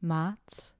Mats?